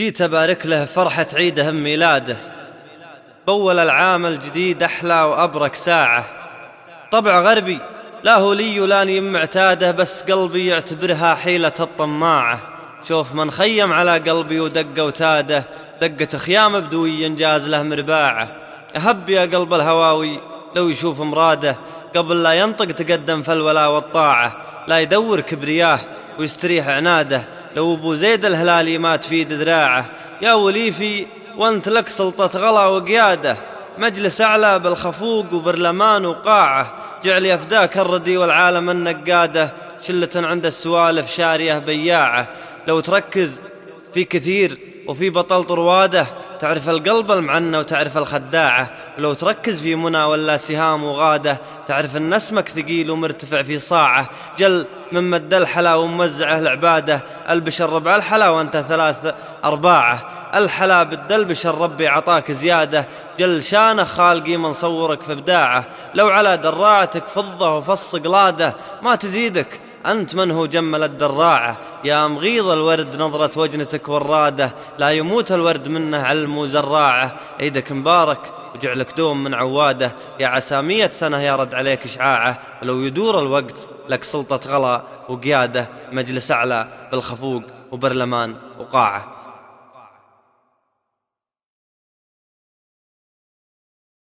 جيت أبارك له فرحة عيده ميلاده. بول العام الجديد أحلى وأبرك ساعة. طبع غربي لا هو لي ولا معتاده بس قلبي يعتبرها حيلة الطماعة. شوف من خيم على قلبي ودق وتاده دقة خيام بدوي انجاز له مرباعة. أهب يا قلب الهواوي لو يشوف مراده قبل لا ينطق تقدم في الولا والطاعة. لا يدور كبرياه ويستريح عناده. لو أبو زيد الهلالي ما تفيد ذراعه يا وليفي وأنت لك سلطة غلا وقيادة مجلس أعلى بالخفوق وبرلمان وقاعة جعل يفداك الردي والعالم النقادة شلة عند السوالف شارية بياعة. لو تركز في كثير وفي بطل طروادة. تعرف القلب المعنى وتعرف الخداعة. ولو تركز في منى ولا سهام وغادة تعرف أن اسمك ثقيل ومرتفع في صاعة. جل من مد الحلا وموزعه العبادة. البشر ربع الحلا وأنت ثلاث أرباعه. الحلا بالدلبشر ربي عطاك زيادة. جل شانه خالقي من صورك في ابداعه لو على دراعتك فضة وفص قلادة ما تزيدك أنت من هو جمل الدراعة؟ يا مغيض الورد نظرة وجنتك ورادة لا يموت الورد منه علم زراعة. عيدك مبارك وجعلك دوم من عوادة. يا عسى مية سنة يرد عليك إشعاعة. ولو يدور الوقت لك سلطة غلا وقيادة مجلس أعلى بالخفوق وبرلمان وقاعة.